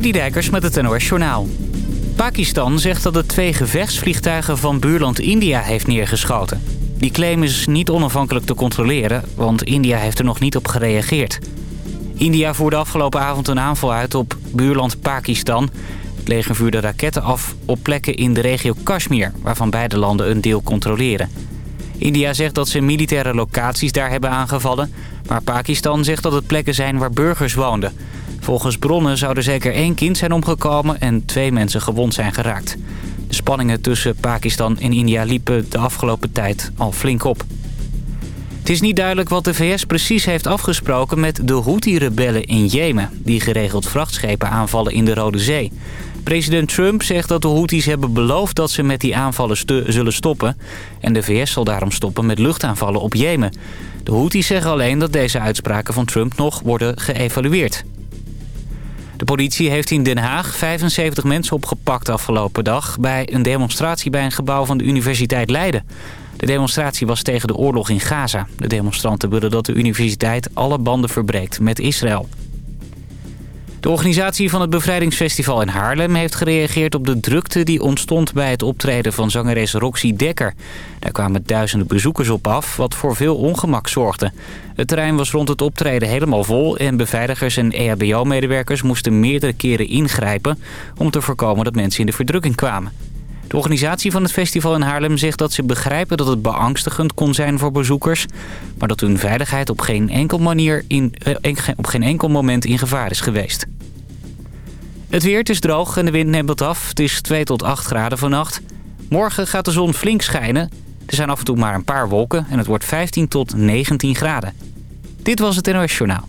Dijkers met het NOS Journaal. Pakistan zegt dat het twee gevechtsvliegtuigen van buurland India heeft neergeschoten. Die claim is niet onafhankelijk te controleren, want India heeft er nog niet op gereageerd. India voerde afgelopen avond een aanval uit op buurland Pakistan. Het leger vuurde raketten af op plekken in de regio Kashmir... waarvan beide landen een deel controleren. India zegt dat ze militaire locaties daar hebben aangevallen... maar Pakistan zegt dat het plekken zijn waar burgers woonden... Volgens bronnen zouden zeker één kind zijn omgekomen en twee mensen gewond zijn geraakt. De spanningen tussen Pakistan en India liepen de afgelopen tijd al flink op. Het is niet duidelijk wat de VS precies heeft afgesproken met de Houthi-rebellen in Jemen... die geregeld vrachtschepen aanvallen in de Rode Zee. President Trump zegt dat de Houthis hebben beloofd dat ze met die aanvallen zullen stoppen... en de VS zal daarom stoppen met luchtaanvallen op Jemen. De Houthis zeggen alleen dat deze uitspraken van Trump nog worden geëvalueerd. De politie heeft in Den Haag 75 mensen opgepakt afgelopen dag... bij een demonstratie bij een gebouw van de Universiteit Leiden. De demonstratie was tegen de oorlog in Gaza. De demonstranten willen dat de universiteit alle banden verbreekt met Israël. De organisatie van het Bevrijdingsfestival in Haarlem heeft gereageerd op de drukte die ontstond bij het optreden van zangeres Roxy Dekker. Daar kwamen duizenden bezoekers op af, wat voor veel ongemak zorgde. Het terrein was rond het optreden helemaal vol en beveiligers en EHBO-medewerkers moesten meerdere keren ingrijpen om te voorkomen dat mensen in de verdrukking kwamen. De organisatie van het festival in Haarlem zegt dat ze begrijpen dat het beangstigend kon zijn voor bezoekers... maar dat hun veiligheid op geen enkel, manier in, eh, op geen enkel moment in gevaar is geweest. Het weer, is droog en de wind neemt af. Het is 2 tot 8 graden vannacht. Morgen gaat de zon flink schijnen. Er zijn af en toe maar een paar wolken en het wordt 15 tot 19 graden. Dit was het NOS Journaal.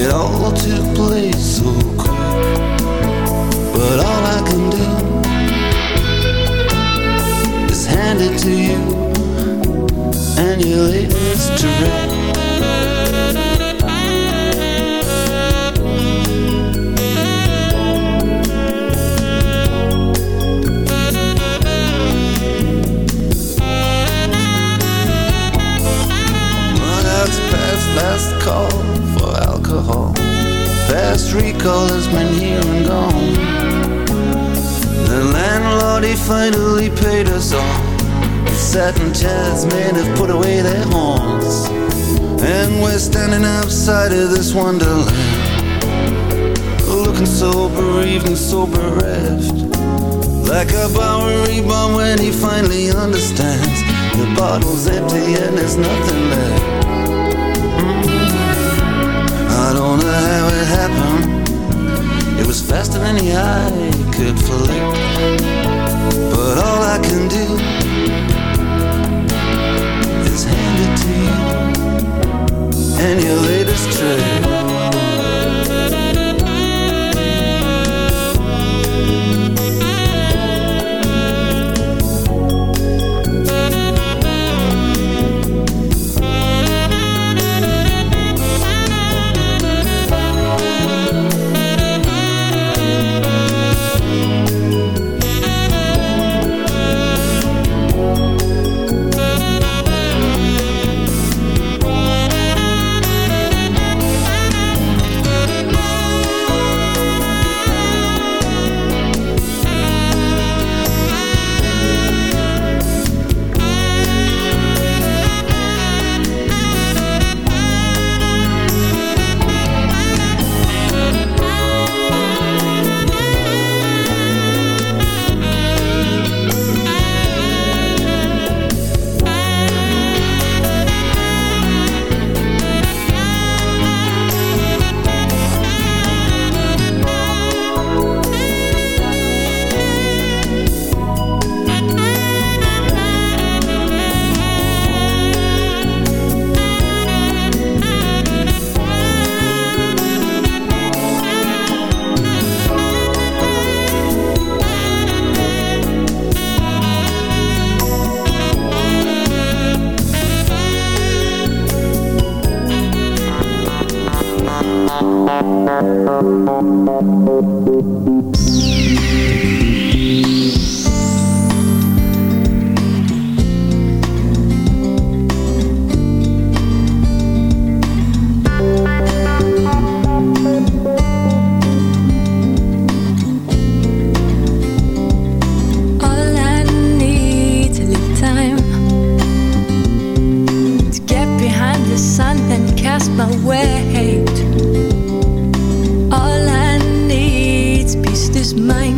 It all took place oh, so quick. But all I can do is hand it to you and latest trick. Well, that's past last call alcohol. Past recall has been here and gone. The landlord, he finally paid us all. The satin chairs men have put away their horns. And we're standing outside of this wonderland. Looking so bereaved and so bereft. Like a Bowery bomb when he finally understands. The bottle's empty and there's nothing left. The eye could flick. But all I can do is hand it to you and your sun and cast my weight. All I need's peace this mind.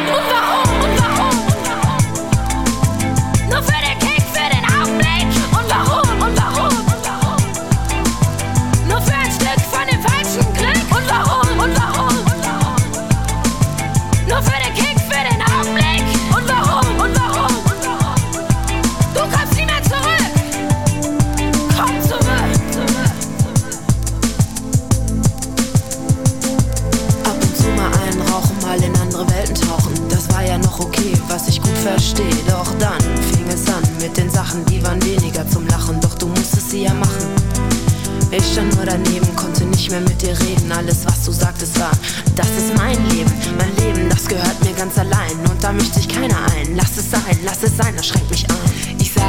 nur daneben, konnte nicht mehr mit dir reden. Alles, was du sagtest, war, das ist mein Leben. Mein Leben, das gehört mir ganz allein. Und da möchte ich keiner ein. Lass es sein, lass es sein, das schränkt mich ein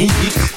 eat.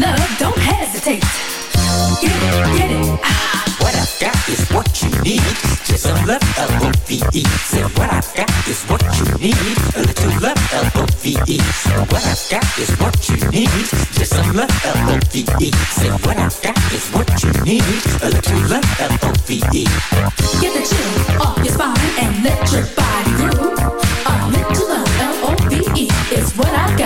love, don't hesitate. Get it, get it. Ah, what I got is what you need. Just some love, L-O-V-E. Say what I got is what you need. A little love, L-O-V-E. What I got is what you need. Just some love, L-O-V-E. Say what I got is what you need. A little love, L-O-V-E. Get the chill off your spine and let your body groove. A little love, L-O-V-E is what I've got.